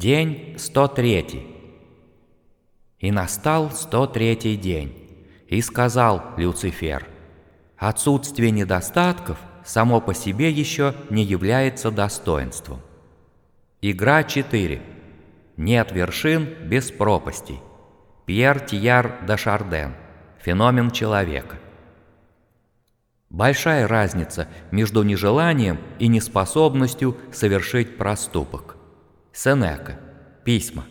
День 103. И настал 103 день, и сказал Люцифер, «Отсутствие недостатков само по себе еще не является достоинством». Игра 4. Нет вершин без пропастей. Пьер Тияр де Шарден. Феномен человека. Большая разница между нежеланием и неспособностью совершить проступок. Сенека. Письма.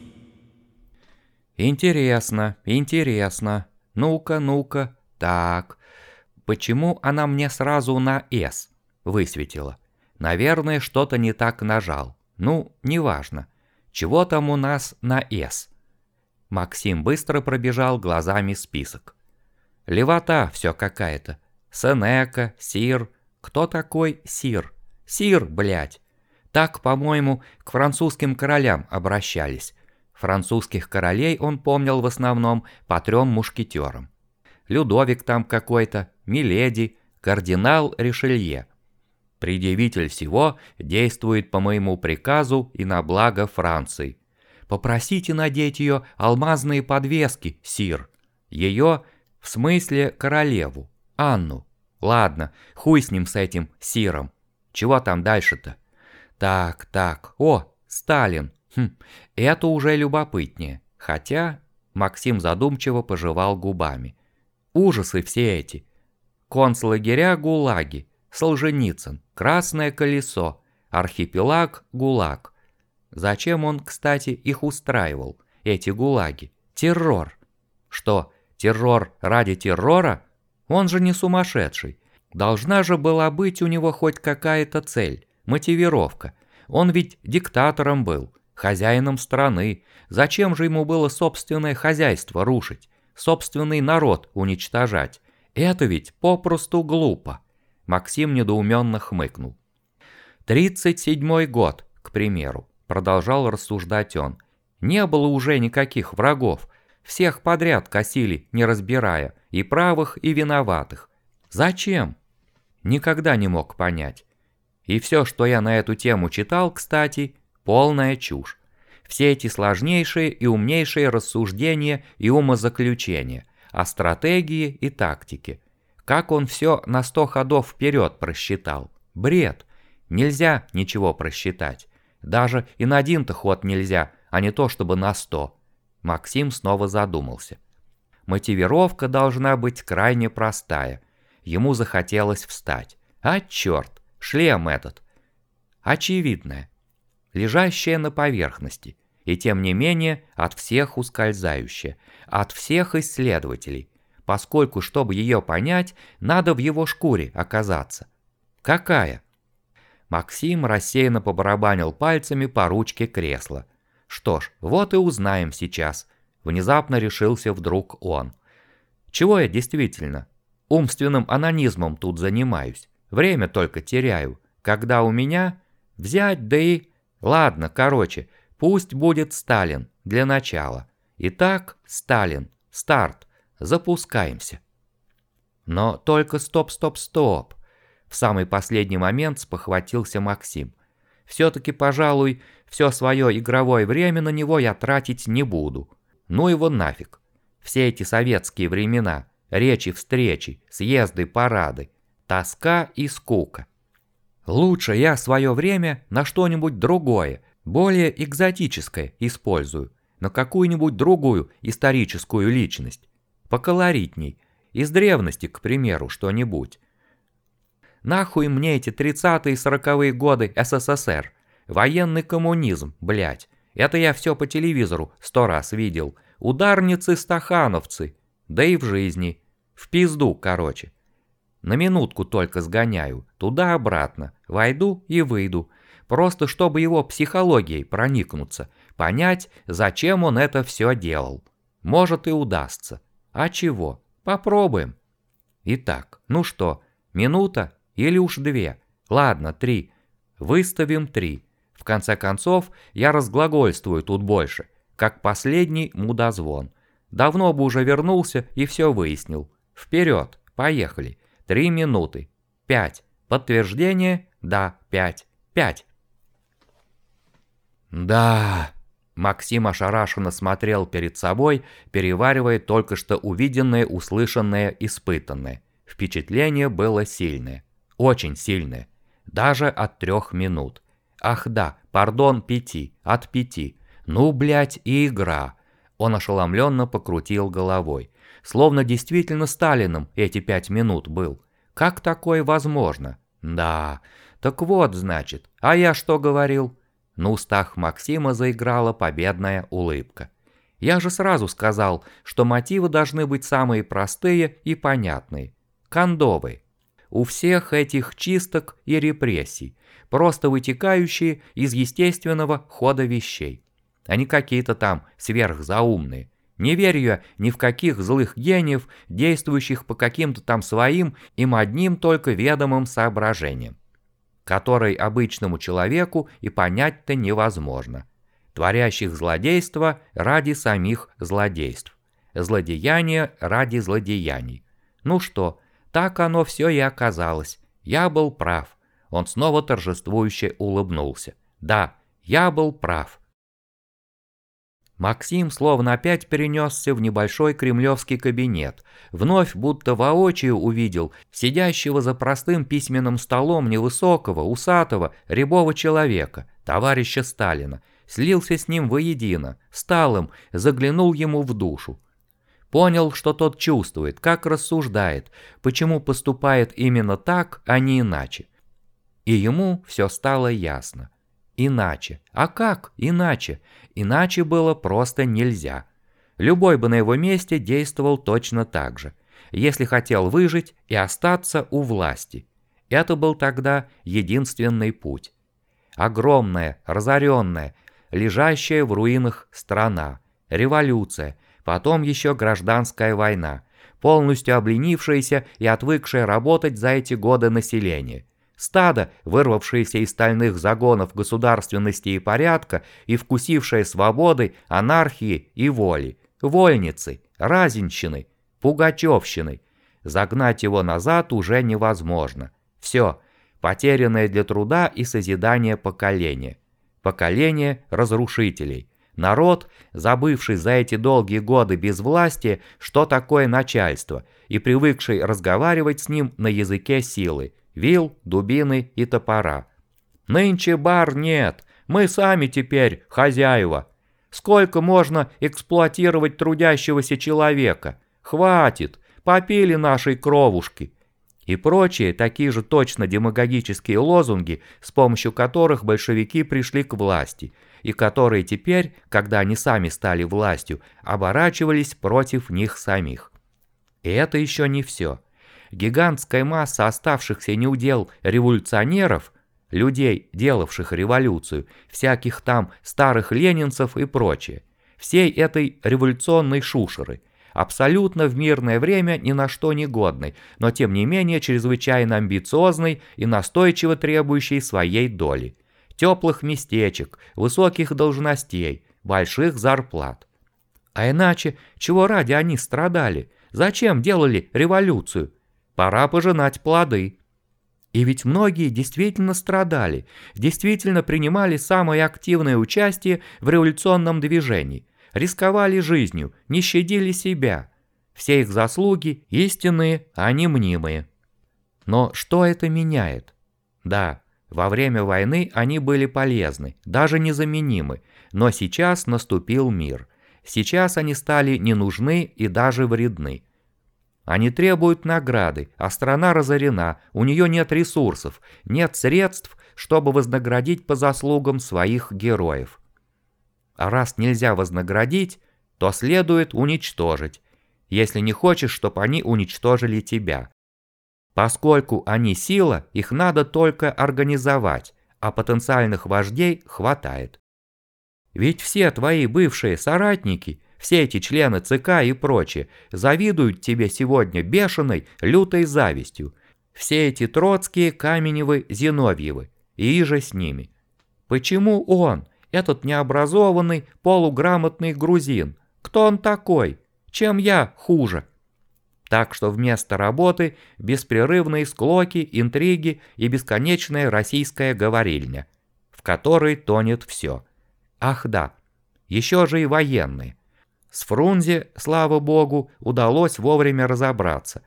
Интересно, интересно. Ну-ка, ну-ка. Так. Почему она мне сразу на «С» высветила? Наверное, что-то не так нажал. Ну, неважно. Чего там у нас на «С»? Максим быстро пробежал глазами список. Левота все какая-то. Сенека, Сир. Кто такой Сир? Сир, блядь. Так, по-моему, к французским королям обращались. Французских королей он помнил в основном по трем мушкетерам. Людовик там какой-то, Миледи, кардинал Ришелье. Предъявитель всего действует по моему приказу и на благо Франции. Попросите надеть ее алмазные подвески, сир. Ее, в смысле, королеву, Анну. Ладно, хуй с ним с этим сиром. Чего там дальше-то? Так, так, о, Сталин. Хм, это уже любопытнее. Хотя Максим задумчиво пожевал губами. Ужасы все эти. Концлагеря ГУЛАГи, Солженицын, Красное колесо, архипелаг ГУЛАГ. Зачем он, кстати, их устраивал, эти ГУЛАГи? Террор. Что, террор ради террора? Он же не сумасшедший. Должна же была быть у него хоть какая-то цель мотивировка. Он ведь диктатором был, хозяином страны. Зачем же ему было собственное хозяйство рушить, собственный народ уничтожать? Это ведь попросту глупо. Максим недоуменно хмыкнул. «Тридцать седьмой год, к примеру», — продолжал рассуждать он. «Не было уже никаких врагов. Всех подряд косили, не разбирая, и правых, и виноватых. Зачем?» Никогда не мог понять. И все, что я на эту тему читал, кстати, полная чушь. Все эти сложнейшие и умнейшие рассуждения и умозаключения о стратегии и тактике. Как он все на сто ходов вперед просчитал. Бред. Нельзя ничего просчитать. Даже и на один-то ход нельзя, а не то чтобы на сто. Максим снова задумался. Мотивировка должна быть крайне простая. Ему захотелось встать. А черт! Шлем этот. Очевидное. Лежащее на поверхности. И тем не менее от всех ускользающее. От всех исследователей. Поскольку, чтобы ее понять, надо в его шкуре оказаться. Какая? Максим рассеянно побарабанил пальцами по ручке кресла. Что ж, вот и узнаем сейчас. Внезапно решился вдруг он. Чего я действительно? Умственным анонизмом тут занимаюсь. Время только теряю. Когда у меня... Взять, да и... Ладно, короче, пусть будет Сталин для начала. Итак, Сталин. Старт. Запускаемся. Но только стоп-стоп-стоп. В самый последний момент спохватился Максим. Все-таки, пожалуй, все свое игровое время на него я тратить не буду. Ну его нафиг. Все эти советские времена, речи-встречи, съезды, парады. Тоска и скука. Лучше я свое время на что-нибудь другое, более экзотическое использую, на какую-нибудь другую историческую личность. Поколоритней, из древности, к примеру, что-нибудь. Нахуй мне эти 30-е 40-е годы СССР? Военный коммунизм, блять. Это я все по телевизору сто раз видел. Ударницы-стахановцы. Да и в жизни. В пизду, короче. На минутку только сгоняю, туда-обратно, войду и выйду, просто чтобы его психологией проникнуться, понять, зачем он это все делал. Может и удастся. А чего? Попробуем. Итак, ну что, минута или уж две? Ладно, три. Выставим три. В конце концов, я разглагольствую тут больше, как последний мудозвон. Давно бы уже вернулся и все выяснил. Вперед, поехали. Три минуты. Пять. Подтверждение? Да, пять. Пять. Да, Максим ошарашенно смотрел перед собой, переваривая только что увиденное, услышанное, испытанное. Впечатление было сильное. Очень сильное. Даже от трех минут. Ах да, пардон, пяти. От пяти. Ну, блядь, и игра. Он ошеломленно покрутил головой. Словно действительно Сталином эти пять минут был. Как такое возможно? Да, так вот, значит. А я что говорил? На устах Максима заиграла победная улыбка. Я же сразу сказал, что мотивы должны быть самые простые и понятные. Кондовые. У всех этих чисток и репрессий, просто вытекающие из естественного хода вещей. Они какие-то там сверхзаумные. Не верю я ни в каких злых гениев, действующих по каким-то там своим, им одним только ведомым соображениям который обычному человеку и понять-то невозможно, творящих злодейство ради самих злодейств, злодеяния ради злодеяний. Ну что, так оно все и оказалось. Я был прав. Он снова торжествующе улыбнулся. Да, я был прав. Максим словно опять перенесся в небольшой кремлевский кабинет, вновь будто воочию увидел сидящего за простым письменным столом невысокого, усатого, рябого человека, товарища Сталина, слился с ним воедино, стал им, заглянул ему в душу. Понял, что тот чувствует, как рассуждает, почему поступает именно так, а не иначе. И ему все стало ясно. Иначе. А как иначе? Иначе было просто нельзя. Любой бы на его месте действовал точно так же, если хотел выжить и остаться у власти. Это был тогда единственный путь. Огромная, разоренная, лежащая в руинах страна, революция, потом еще гражданская война, полностью обленившаяся и отвыкшая работать за эти годы население – Стадо, вырвавшееся из стальных загонов государственности и порядка и вкусившее свободы, анархии и воли, вольницы, разинщины, пугачевщины. Загнать его назад уже невозможно. Все, потерянное для труда и созидания поколение. Поколение разрушителей. Народ, забывший за эти долгие годы без власти, что такое начальство, и привыкший разговаривать с ним на языке силы, вил, дубины и топора. Нынче бар нет, мы сами теперь хозяева. Сколько можно эксплуатировать трудящегося человека? Хватит, попили нашей кровушки. И прочие такие же точно демагогические лозунги, с помощью которых большевики пришли к власти, и которые теперь, когда они сами стали властью, оборачивались против них самих. И это еще не все гигантская масса оставшихся неудел революционеров, людей, делавших революцию, всяких там старых ленинцев и прочее, всей этой революционной шушеры, абсолютно в мирное время ни на что не годной, но тем не менее чрезвычайно амбициозной и настойчиво требующей своей доли, теплых местечек, высоких должностей, больших зарплат. А иначе, чего ради они страдали? Зачем делали революцию? Пора пожинать плоды. И ведь многие действительно страдали, действительно принимали самое активное участие в революционном движении, рисковали жизнью, не щадили себя. Все их заслуги истинные, а не мнимые. Но что это меняет? Да, во время войны они были полезны, даже незаменимы, но сейчас наступил мир. Сейчас они стали не нужны и даже вредны. Они требуют награды, а страна разорена, у нее нет ресурсов, нет средств, чтобы вознаградить по заслугам своих героев. А раз нельзя вознаградить, то следует уничтожить, если не хочешь, чтобы они уничтожили тебя. Поскольку они сила, их надо только организовать, а потенциальных вождей хватает. Ведь все твои бывшие соратники все эти члены ЦК и прочие завидуют тебе сегодня бешеной, лютой завистью. Все эти Троцкие, Каменевы, Зиновьевы. И же с ними. Почему он, этот необразованный, полуграмотный грузин? Кто он такой? Чем я хуже? Так что вместо работы беспрерывные склоки, интриги и бесконечная российская говорильня, в которой тонет все. Ах да, еще же и военные. С Фрунзе, слава богу, удалось вовремя разобраться.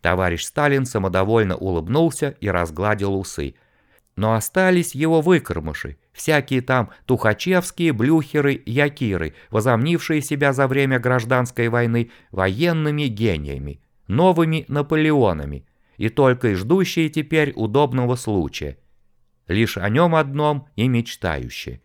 Товарищ Сталин самодовольно улыбнулся и разгладил усы. Но остались его выкормыши, всякие там тухачевские, блюхеры, якиры, возомнившие себя за время гражданской войны военными гениями, новыми Наполеонами, и только и ждущие теперь удобного случая. Лишь о нем одном и мечтающие.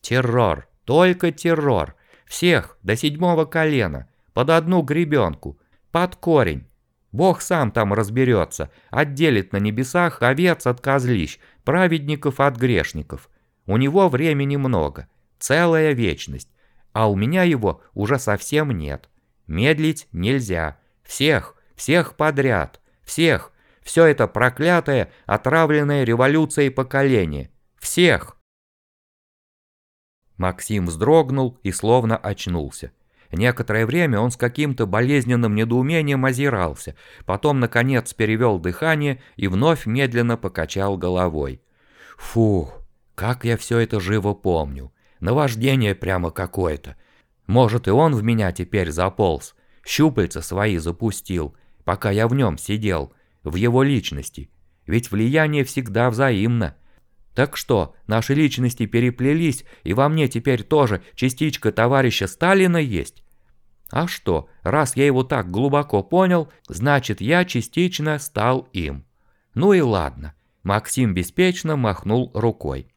Террор, только террор. Всех до седьмого колена, под одну гребенку, под корень. Бог сам там разберется, отделит на небесах овец от козлищ, праведников от грешников. У него времени много, целая вечность, а у меня его уже совсем нет. Медлить нельзя. Всех, всех подряд, всех, все это проклятое, отравленное революцией поколение. Всех! Максим вздрогнул и словно очнулся. Некоторое время он с каким-то болезненным недоумением озирался, потом, наконец, перевел дыхание и вновь медленно покачал головой. «Фух, как я все это живо помню. Наваждение прямо какое-то. Может, и он в меня теперь заполз, щупальца свои запустил, пока я в нем сидел, в его личности. Ведь влияние всегда взаимно. Так что, наши личности переплелись, и во мне теперь тоже частичка товарища Сталина есть? А что, раз я его так глубоко понял, значит я частично стал им. Ну и ладно. Максим беспечно махнул рукой.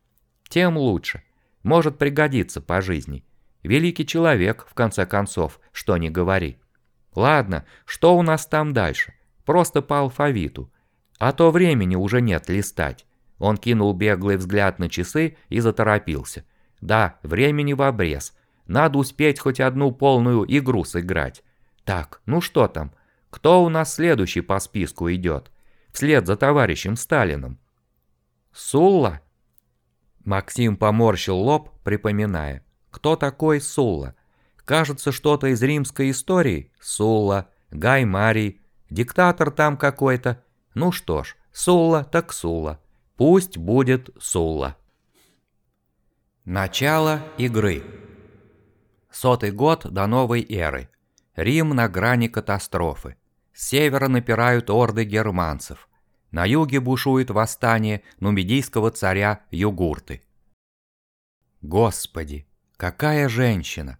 Тем лучше. Может пригодиться по жизни. Великий человек, в конце концов, что ни говори. Ладно, что у нас там дальше? Просто по алфавиту. А то времени уже нет листать. Он кинул беглый взгляд на часы и заторопился. Да, времени в обрез. Надо успеть хоть одну полную игру сыграть. Так, ну что там? Кто у нас следующий по списку идет? Вслед за товарищем Сталиным. Сулла? Максим поморщил лоб, припоминая. Кто такой Сулла? Кажется, что-то из римской истории. Сулла, Гай Марий, диктатор там какой-то. Ну что ж, Сулла так Сулла. Пусть будет Сулла. Начало игры. Сотый год до новой эры. Рим на грани катастрофы. С севера напирают орды германцев. На юге бушует восстание нумидийского царя Югурты. Господи, какая женщина!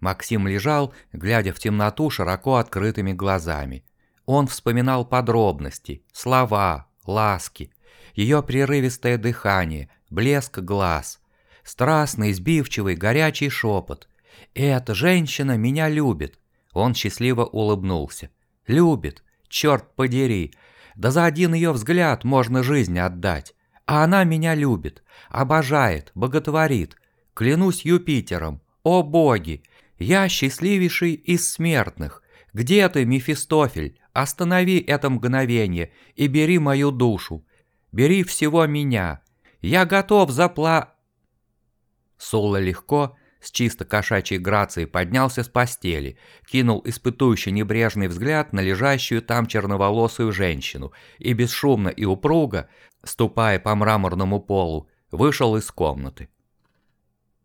Максим лежал, глядя в темноту широко открытыми глазами. Он вспоминал подробности, слова, ласки, ее прерывистое дыхание, блеск глаз, страстный, избивчивый, горячий шепот. «Эта женщина меня любит!» Он счастливо улыбнулся. «Любит! Черт подери! Да за один ее взгляд можно жизнь отдать! А она меня любит, обожает, боготворит! Клянусь Юпитером! О боги! Я счастливейший из смертных! Где ты, Мефистофель? Останови это мгновение и бери мою душу! Бери всего меня. Я готов запла...» Соло легко, с чисто кошачьей грацией поднялся с постели, кинул испытующий небрежный взгляд на лежащую там черноволосую женщину и бесшумно и упруго, ступая по мраморному полу, вышел из комнаты.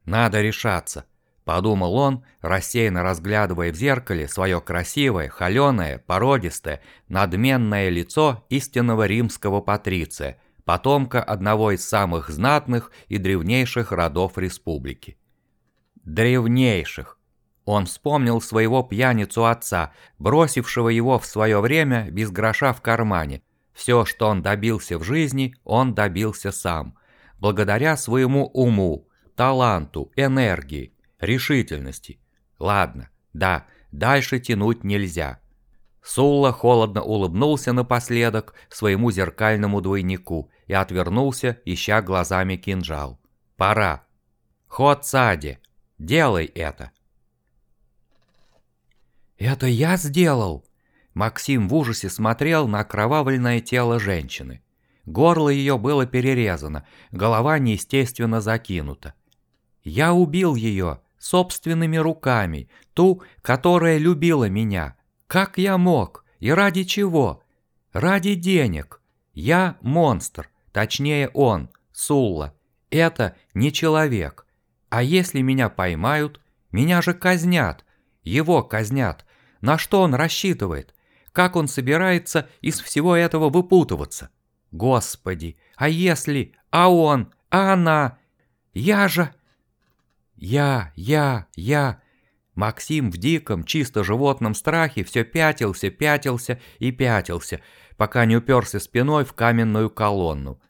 «Надо решаться», – подумал он, рассеянно разглядывая в зеркале свое красивое, холеное, породистое, надменное лицо истинного римского патриция, потомка одного из самых знатных и древнейших родов республики. Древнейших. Он вспомнил своего пьяницу отца, бросившего его в свое время без гроша в кармане. Все, что он добился в жизни, он добился сам. Благодаря своему уму, таланту, энергии, решительности. Ладно, да, дальше тянуть нельзя. Сулла холодно улыбнулся напоследок своему зеркальному двойнику и отвернулся, ища глазами кинжал. «Пора! Ход Сади! Делай это!» «Это я сделал!» Максим в ужасе смотрел на окровавленное тело женщины. Горло ее было перерезано, голова неестественно закинута. «Я убил ее собственными руками, ту, которая любила меня, как я мог? И ради чего? Ради денег. Я монстр. Точнее он, Сулла. Это не человек. А если меня поймают? Меня же казнят. Его казнят. На что он рассчитывает? Как он собирается из всего этого выпутываться? Господи, а если, а он, а она? Я же... Я, я, я... Максим в диком, чисто животном страхе все пятился, пятился и пятился, пока не уперся спиной в каменную колонну.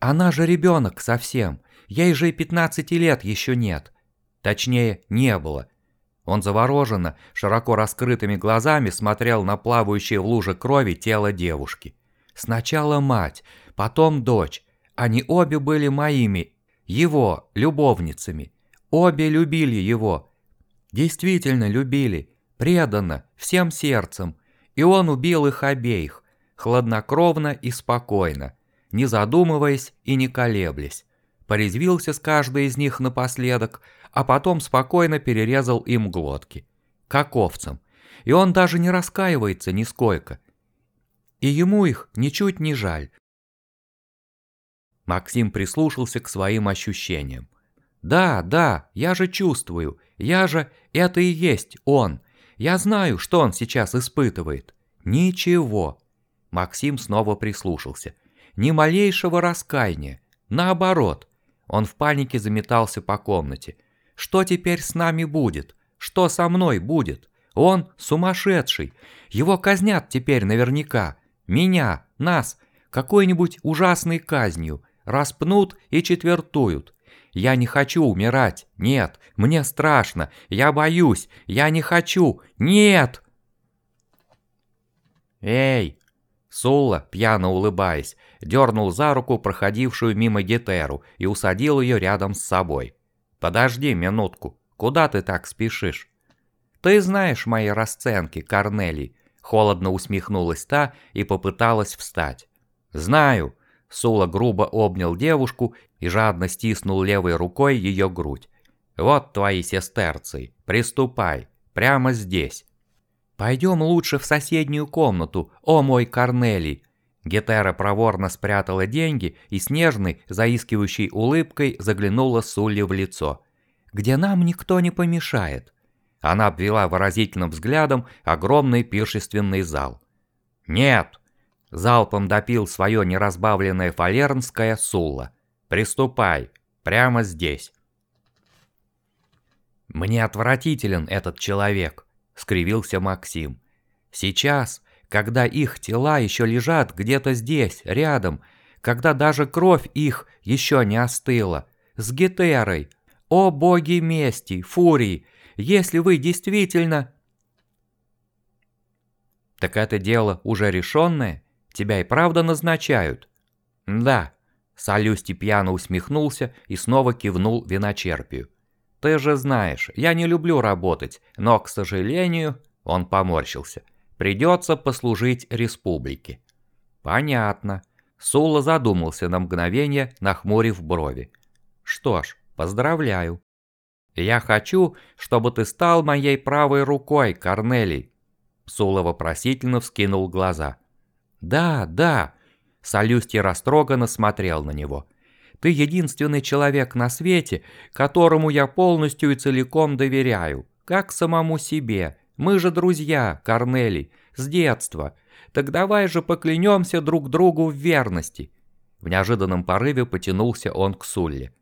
Она же ребенок совсем, ей же и 15 лет еще нет. Точнее, не было. Он завороженно, широко раскрытыми глазами смотрел на плавающее в луже крови тело девушки. Сначала мать, потом дочь. Они обе были моими, его, любовницами. Обе любили его. Действительно любили, преданно, всем сердцем. И он убил их обеих, хладнокровно и спокойно, не задумываясь и не колеблясь. Порезвился с каждой из них напоследок, а потом спокойно перерезал им глотки. Как овцам. И он даже не раскаивается нисколько. И ему их ничуть не жаль. Максим прислушался к своим ощущениям. «Да, да, я же чувствую, я же... Это и есть он. Я знаю, что он сейчас испытывает. Ничего». Максим снова прислушался. Ни малейшего раскаяния. Наоборот. Он в панике заметался по комнате. Что теперь с нами будет? Что со мной будет? Он сумасшедший. Его казнят теперь наверняка. Меня, нас, какой-нибудь ужасной казнью. Распнут и четвертуют. Я не хочу умирать. Нет, мне страшно. Я боюсь. Я не хочу. Нет! Эй! Сула, пьяно улыбаясь, дернул за руку проходившую мимо Гетеру и усадил ее рядом с собой. «Подожди минутку, куда ты так спешишь?» «Ты знаешь мои расценки, Корнелий», — холодно усмехнулась та и попыталась встать. «Знаю», — Сула грубо обнял девушку и жадно стиснул левой рукой ее грудь. «Вот твои сестерцы, приступай, прямо здесь». «Пойдем лучше в соседнюю комнату, о мой Корнелий», Гетера проворно спрятала деньги и с нежной, заискивающей улыбкой заглянула Сулли в лицо. «Где нам никто не помешает». Она обвела выразительным взглядом огромный пиршественный зал. «Нет!» Залпом допил свое неразбавленное фалернское Сулла. «Приступай! Прямо здесь!» «Мне отвратителен этот человек», — скривился Максим. «Сейчас, когда их тела еще лежат где-то здесь, рядом, когда даже кровь их еще не остыла. С Гетерой. О боги мести, фурии, если вы действительно... Так это дело уже решенное? Тебя и правда назначают? Да. Солюсти пьяно усмехнулся и снова кивнул виночерпию. Ты же знаешь, я не люблю работать, но, к сожалению, он поморщился. Придется послужить республике. Понятно. Сула задумался на мгновение, нахмурив брови. Что ж, поздравляю. Я хочу, чтобы ты стал моей правой рукой, Корнелий. Сула вопросительно вскинул глаза. Да, да. Солюстий растроганно смотрел на него. Ты единственный человек на свете, которому я полностью и целиком доверяю, как самому себе, мы же друзья, Корнелий, с детства. Так давай же поклянемся друг другу в верности». В неожиданном порыве потянулся он к Сулле.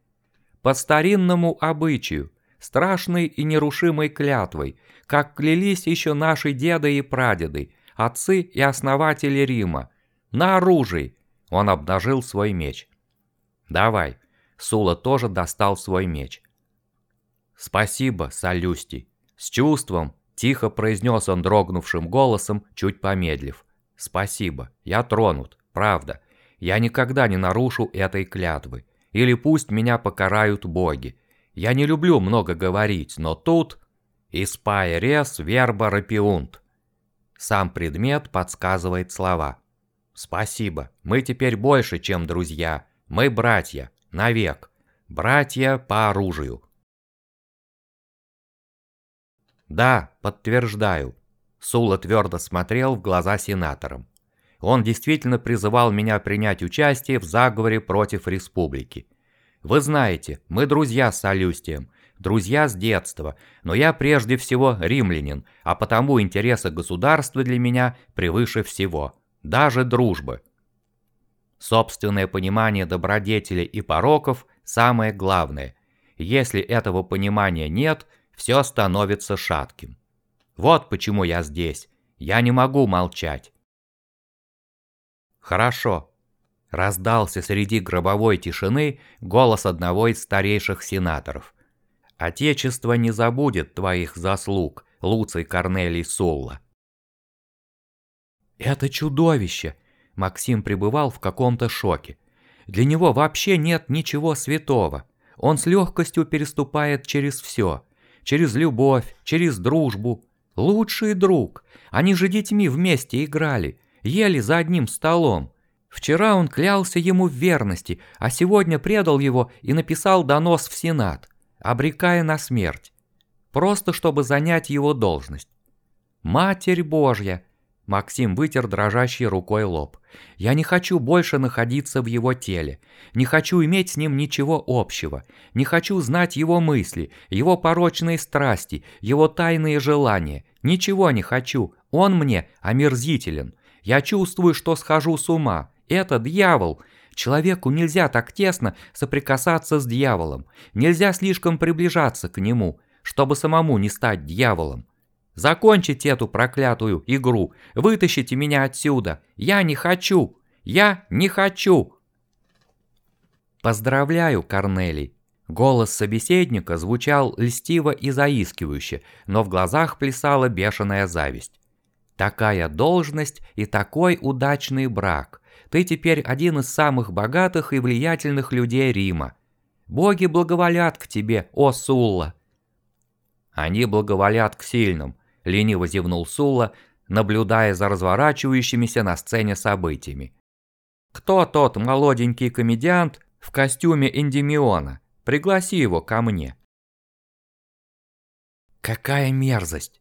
«По старинному обычаю, страшной и нерушимой клятвой, как клялись еще наши деды и прадеды, отцы и основатели Рима. На оружие!» Он обнажил свой меч. «Давай». Сула тоже достал свой меч. «Спасибо, Солюстий. С чувством, Тихо произнес он дрогнувшим голосом, чуть помедлив. «Спасибо, я тронут, правда. Я никогда не нарушу этой клятвы. Или пусть меня покарают боги. Я не люблю много говорить, но тут... Испая рес верба рапиунт». Сам предмет подсказывает слова. «Спасибо, мы теперь больше, чем друзья. Мы братья, навек. Братья по оружию». «Да, подтверждаю». Сула твердо смотрел в глаза сенаторам. Он действительно призывал меня принять участие в заговоре против республики. Вы знаете, мы друзья с Солюстием, друзья с детства, но я прежде всего римлянин, а потому интересы государства для меня превыше всего, даже дружбы. Собственное понимание добродетелей и пороков – самое главное. Если этого понимания нет, все становится шатким. Вот почему я здесь. Я не могу молчать. Хорошо. Раздался среди гробовой тишины голос одного из старейших сенаторов. Отечество не забудет твоих заслуг, Луций Корнелий Сулла. Это чудовище! Максим пребывал в каком-то шоке. Для него вообще нет ничего святого. Он с легкостью переступает через все. Через любовь, через дружбу. Лучший друг. Они же детьми вместе играли, ели за одним столом. Вчера он клялся ему в верности, а сегодня предал его и написал донос в Сенат, обрекая на смерть. Просто чтобы занять его должность. Матерь Божья! Максим вытер дрожащей рукой лоб. «Я не хочу больше находиться в его теле. Не хочу иметь с ним ничего общего. Не хочу знать его мысли, его порочные страсти, его тайные желания. Ничего не хочу. Он мне омерзителен. Я чувствую, что схожу с ума. Это дьявол. Человеку нельзя так тесно соприкасаться с дьяволом. Нельзя слишком приближаться к нему, чтобы самому не стать дьяволом. Закончите эту проклятую игру. Вытащите меня отсюда. Я не хочу. Я не хочу. Поздравляю, Корнелий. Голос собеседника звучал льстиво и заискивающе, но в глазах плясала бешеная зависть. Такая должность и такой удачный брак. Ты теперь один из самых богатых и влиятельных людей Рима. Боги благоволят к тебе, о Сулла. Они благоволят к сильным, – лениво зевнул Сула, наблюдая за разворачивающимися на сцене событиями. «Кто тот молоденький комедиант в костюме Эндемиона? Пригласи его ко мне». Какая мерзость!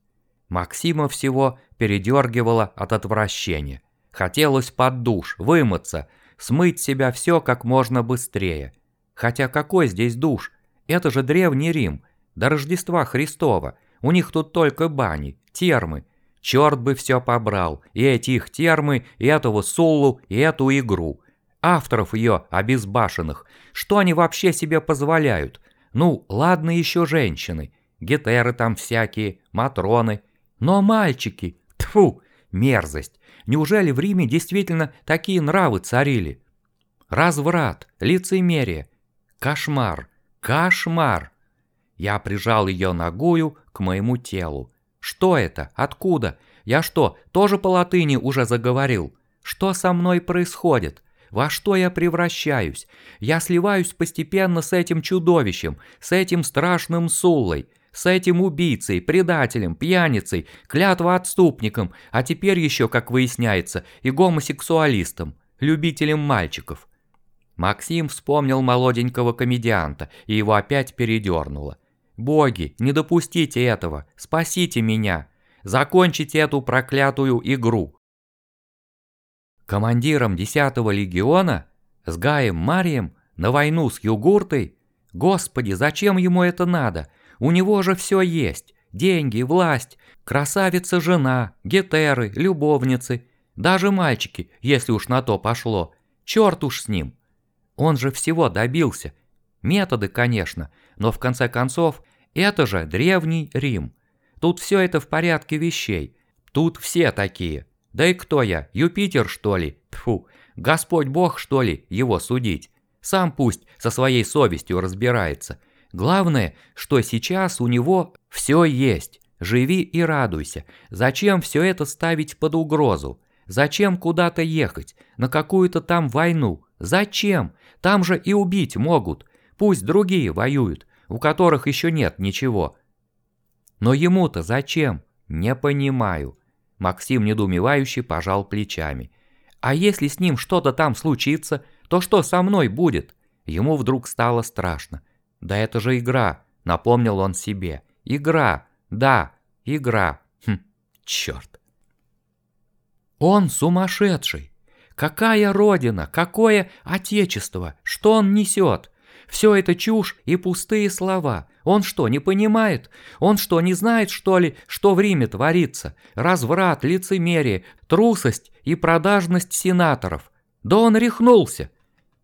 Максима всего передергивала от отвращения. Хотелось под душ, вымыться, смыть себя все как можно быстрее. Хотя какой здесь душ? Это же Древний Рим, до Рождества Христова – у них тут только бани, термы. Черт бы все побрал, и эти их термы, и этого Суллу, и эту игру. Авторов ее, обезбашенных, что они вообще себе позволяют? Ну, ладно еще женщины, гетеры там всякие, матроны. Но мальчики, тфу, мерзость. Неужели в Риме действительно такие нравы царили? Разврат, лицемерие, кошмар, кошмар. Я прижал ее ногою к моему телу. Что это? Откуда? Я что, тоже по латыни уже заговорил? Что со мной происходит? Во что я превращаюсь? Я сливаюсь постепенно с этим чудовищем, с этим страшным Суллой, с этим убийцей, предателем, пьяницей, клятвоотступником, а теперь еще, как выясняется, и гомосексуалистом, любителем мальчиков. Максим вспомнил молоденького комедианта, и его опять передернуло. Боги, не допустите этого, спасите меня, закончите эту проклятую игру. Командиром 10-го легиона? С Гаем Марием? На войну с Югуртой? Господи, зачем ему это надо? У него же все есть. Деньги, власть, красавица-жена, гетеры, любовницы. Даже мальчики, если уж на то пошло. Черт уж с ним. Он же всего добился. Методы, конечно, но в конце концов это же древний Рим. Тут все это в порядке вещей. Тут все такие. Да и кто я, Юпитер что ли? Тфу, Господь Бог что ли, его судить? Сам пусть со своей совестью разбирается. Главное, что сейчас у него все есть. Живи и радуйся. Зачем все это ставить под угрозу? Зачем куда-то ехать? На какую-то там войну? Зачем? Там же и убить могут. Пусть другие воюют у которых еще нет ничего. Но ему-то зачем? Не понимаю. Максим недоумевающе пожал плечами. А если с ним что-то там случится, то что со мной будет? Ему вдруг стало страшно. Да это же игра, напомнил он себе. Игра, да, игра. Хм, черт. Он сумасшедший. Какая родина, какое отечество, что он несет? Все это чушь и пустые слова. Он что, не понимает? Он что, не знает, что ли, что в Риме творится? Разврат, лицемерие, трусость и продажность сенаторов. Да он рехнулся.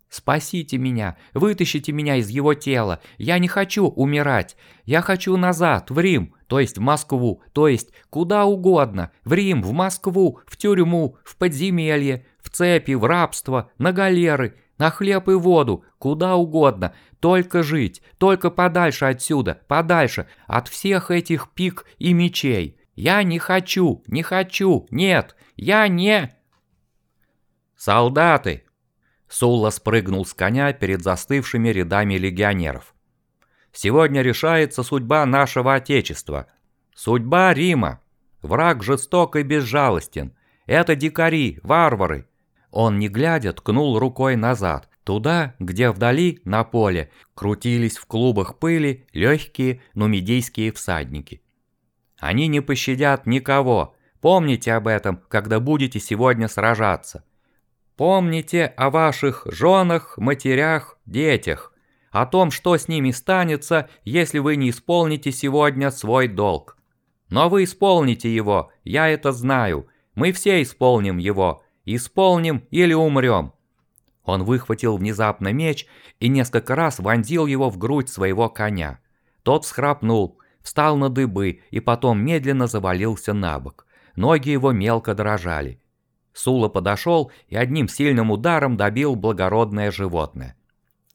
Спасите меня, вытащите меня из его тела. Я не хочу умирать. Я хочу назад, в Рим, то есть в Москву, то есть куда угодно. В Рим, в Москву, в тюрьму, в подземелье, в цепи, в рабство, на галеры, на хлеб и воду, куда угодно. Только жить, только подальше отсюда, подальше от всех этих пик и мечей. Я не хочу, не хочу, нет, я не... Солдаты, Сулла спрыгнул с коня перед застывшими рядами легионеров. «Сегодня решается судьба нашего Отечества. Судьба Рима. Враг жесток и безжалостен. Это дикари, варвары». Он, не глядя, ткнул рукой назад, туда, где вдали, на поле, крутились в клубах пыли легкие нумидийские всадники. «Они не пощадят никого. Помните об этом, когда будете сегодня сражаться». Помните о ваших женах, матерях, детях, о том, что с ними станется, если вы не исполните сегодня свой долг. Но вы исполните его, я это знаю, мы все исполним его, исполним или умрем». Он выхватил внезапно меч и несколько раз вонзил его в грудь своего коня. Тот схрапнул, встал на дыбы и потом медленно завалился на бок. Ноги его мелко дрожали. Сула подошел и одним сильным ударом добил благородное животное.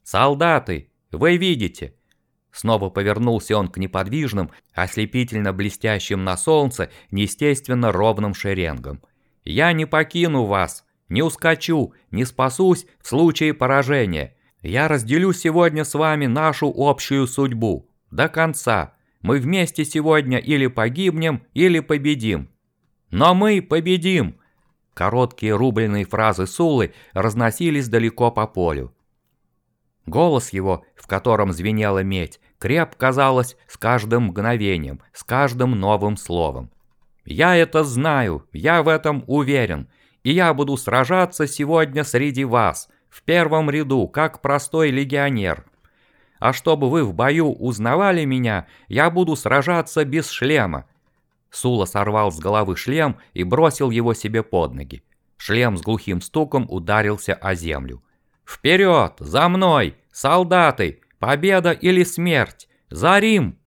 «Солдаты, вы видите!» Снова повернулся он к неподвижным, ослепительно блестящим на солнце, неестественно ровным шеренгам. «Я не покину вас, не ускочу, не спасусь в случае поражения. Я разделю сегодня с вами нашу общую судьбу. До конца. Мы вместе сегодня или погибнем, или победим. Но мы победим!» Короткие рубленые фразы Сулы разносились далеко по полю. Голос его, в котором звенела медь, креп, казалось, с каждым мгновением, с каждым новым словом. «Я это знаю, я в этом уверен, и я буду сражаться сегодня среди вас, в первом ряду, как простой легионер. А чтобы вы в бою узнавали меня, я буду сражаться без шлема, Сула сорвал с головы шлем и бросил его себе под ноги. Шлем с глухим стуком ударился о землю. «Вперед! За мной! Солдаты! Победа или смерть! За Рим!»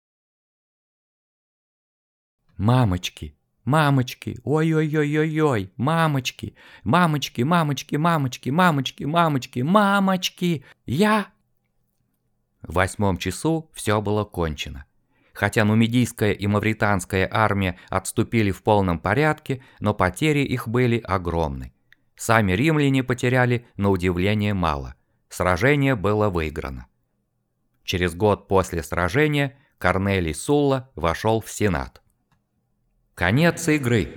«Мамочки! Мамочки! Ой-ой-ой-ой-ой! Мамочки! Мамочки, мамочки, мамочки, мамочки, мамочки, мамочки! Я...» В восьмом часу все было кончено. Хотя нумидийская и мавританская армия отступили в полном порядке, но потери их были огромны. Сами римляне потеряли, на удивление, мало. Сражение было выиграно. Через год после сражения Корнелий Сулла вошел в Сенат. Конец игры.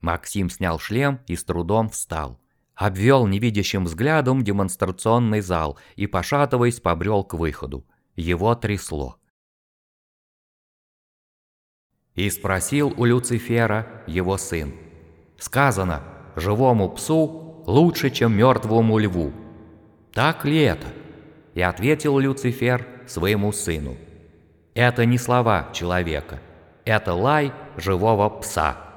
Максим снял шлем и с трудом встал. Обвел невидящим взглядом демонстрационный зал и, пошатываясь, побрел к выходу. Его трясло. И спросил у Люцифера его сын. Сказано, живому псу лучше, чем мертвому льву. Так ли это? И ответил Люцифер своему сыну. Это не слова человека, это лай живого пса.